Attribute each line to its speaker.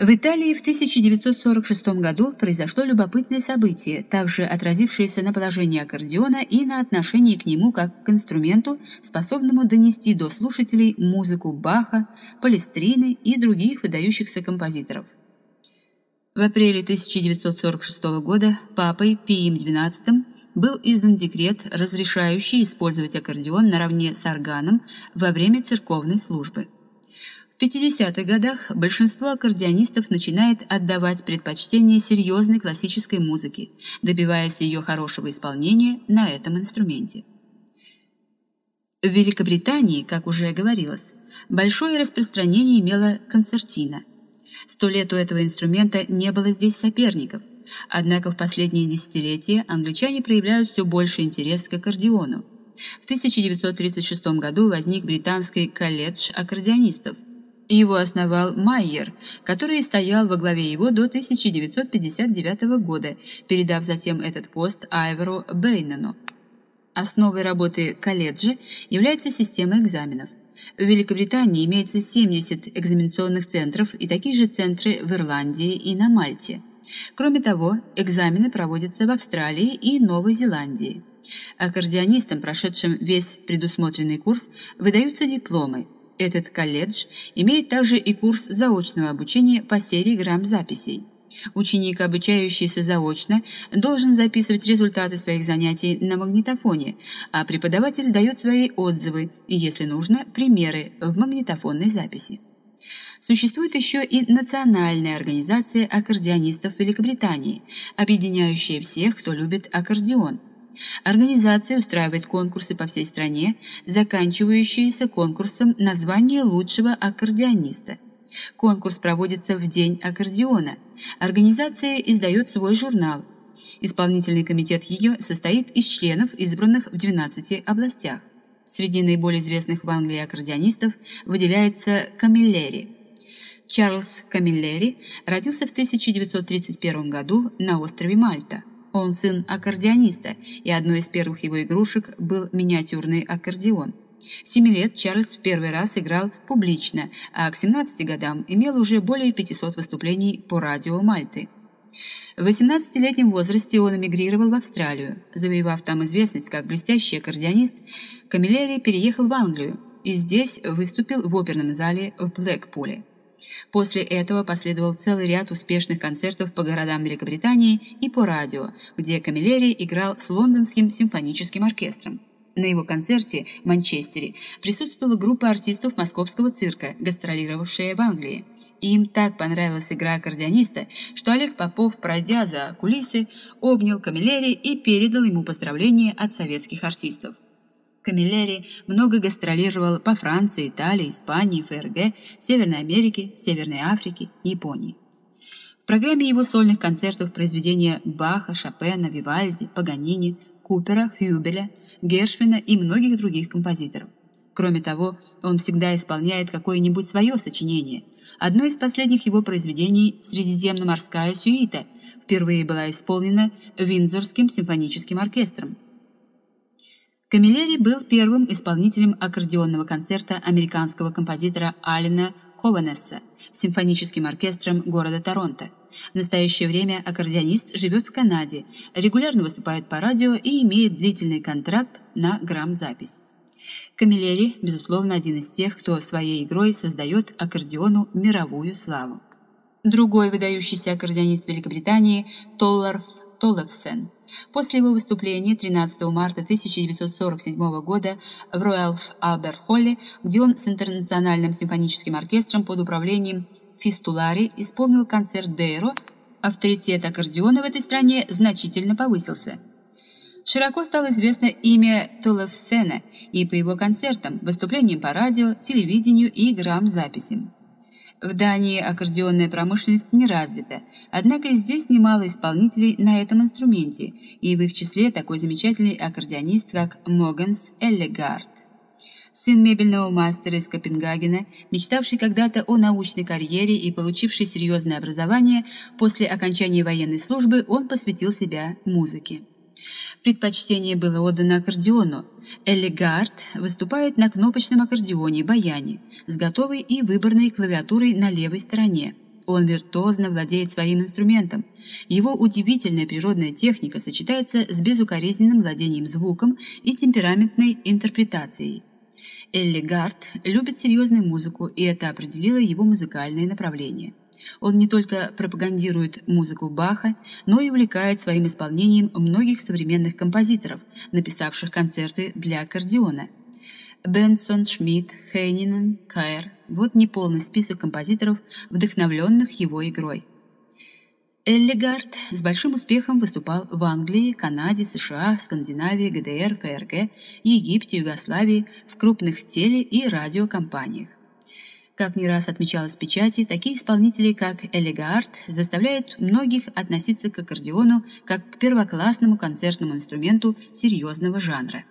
Speaker 1: В Италии в 1946 году произошло любопытное событие, также отразившееся на положении аккордеона и на отношении к нему как к инструменту, способному донести до слушателей музыку Баха, Палестрины и других выдающихся композиторов. В апреле 1946 года папой Пием XII был издан декрет, разрешающий использовать аккордеон наравне с органом во время церковной службы. В 50-х годах большинство аккордеонистов начинает отдавать предпочтение серьезной классической музыке, добиваясь ее хорошего исполнения на этом инструменте. В Великобритании, как уже говорилось, большое распространение имела концертина. Сто лет у этого инструмента не было здесь соперников, однако в последние десятилетия англичане проявляют все больше интерес к аккордеону. В 1936 году возник британский колледж аккордеонистов – его основал Майер, который стоял во главе его до 1959 года, передав затем этот пост Айверу Бейнену. Основой работы колледжа является система экзаменов. В Великобритании имеется 70 экзаменационных центров и такие же центры в Ирландии и на Мальте. Кроме того, экзамены проводятся в Австралии и Новой Зеландии. Аккордеонистам, прошедшим весь предусмотренный курс, выдаются дипломы – этот колледж имеет также и курс заочного обучения по серии грамм-записей. Ученик, обучающийся заочно, должен записывать результаты своих занятий на магнитофоне, а преподаватель дает свои отзывы и, если нужно, примеры в магнитофонной записи. Существует еще и национальная организация аккордеонистов Великобритании, объединяющая всех, кто любит аккордеон – Организация устраивает конкурсы по всей стране, заканчивающиеся конкурсом на звание лучшего аккордеониста. Конкурс проводится в день аккордеона. Организация издает свой журнал. Исполнительный комитет ее состоит из членов, избранных в 12 областях. Среди наиболее известных в Англии аккордеонистов выделяется Камиллери. Чарльз Камиллери родился в 1931 году на острове Мальта. Он сын аккордеониста, и одной из первых его игрушек был миниатюрный аккордеон. С 7 лет Чарльз в первый раз играл публично, а к 17 годам имел уже более 500 выступлений по радио Мальты. В 18-летнем возрасте он эмигрировал в Австралию. Завоевав там известность как блестящий аккордеонист, Камилleri переехал в Англию и здесь выступил в оперном зале в Блэкпуле. После этого последовал целый ряд успешных концертов по городам Великобритании и по радио, где Камилleri играл с лондонским симфоническим оркестром. На его концерте в Манчестере присутствовала группа артистов московского цирка, гастролировавшая в Англии. им так понравилась игра аккордеониста, что Олег Попов, пройдя за кулисы, обнял Камилleri и передал ему поздравления от советских артистов. Камиллери много гастролировал по Франции, Италии, Испании, ФРГ, Северной Америке, Северной Африке и Японии. В программе его сольных концертов произведения Баха, Шопена, Вивальди, Паганини, Купера, Хюбеля, Гершвина и многих других композиторов. Кроме того, он всегда исполняет какое-нибудь свое сочинение. Одно из последних его произведений «Средиземноморская сюита» впервые была исполнена Виндзорским симфоническим оркестром. Камилleri был первым исполнителем аккордеонного концерта американского композитора Алина Хованесса с симфоническим оркестром города Торонто. В настоящее время аккордеонист живет в Канаде, регулярно выступает по радио и имеет длительный контракт на грамм-запись. Камилleri, безусловно, один из тех, кто своей игрой создает аккордеону мировую славу. Другой выдающийся аккордеонист Великобритании Толларф Толлефсен – После его выступления 13 марта 1947 года в Royal Albert Холле, где он с Интернациональным симфоническим оркестром под управлением Фистулари исполнил концерт Дейро, авторитет аккордеона в этой стране значительно повысился. Широко стало известно имя Толефсена и по его концертам, выступлениям по радио, телевидению и грамм-записям. В Дании аккордеонная промышленность не развита, однако здесь немало исполнителей на этом инструменте, и в их числе такой замечательный аккордеонист, как Моганс Эллегард. Сын мебельного мастера из Копенгагена, мечтавший когда-то о научной карьере и получивший серьезное образование, после окончания военной службы он посвятил себя музыке. Предпочтение было отдано аккордеону. Эллигард выступает на кнопочном аккордеоне баяне с готовой и выборной клавиатурой на левой стороне. Он виртуозно владеет своим инструментом. Его удивительная природная техника сочетается с безукоризненным владением звуком и темпераментной интерпретацией. Элли любит серьезную музыку, и это определило его музыкальное направление. Он не только пропагандирует музыку Баха, но и увлекает своим исполнением многих современных композиторов, написавших концерты для аккордеона. Бенсон, Шмидт, Хейнинен, Кайер – вот неполный список композиторов, вдохновленных его игрой. Эллигард с большим успехом выступал в Англии, Канаде, США, Скандинавии, ГДР, ФРГ, Египте, Югославии, в крупных теле- и радиокомпаниях. Как не раз отмечалось в печати, такие исполнители, как Элигард, заставляют многих относиться к аккордеону как к первоклассному концертному инструменту серьезного жанра.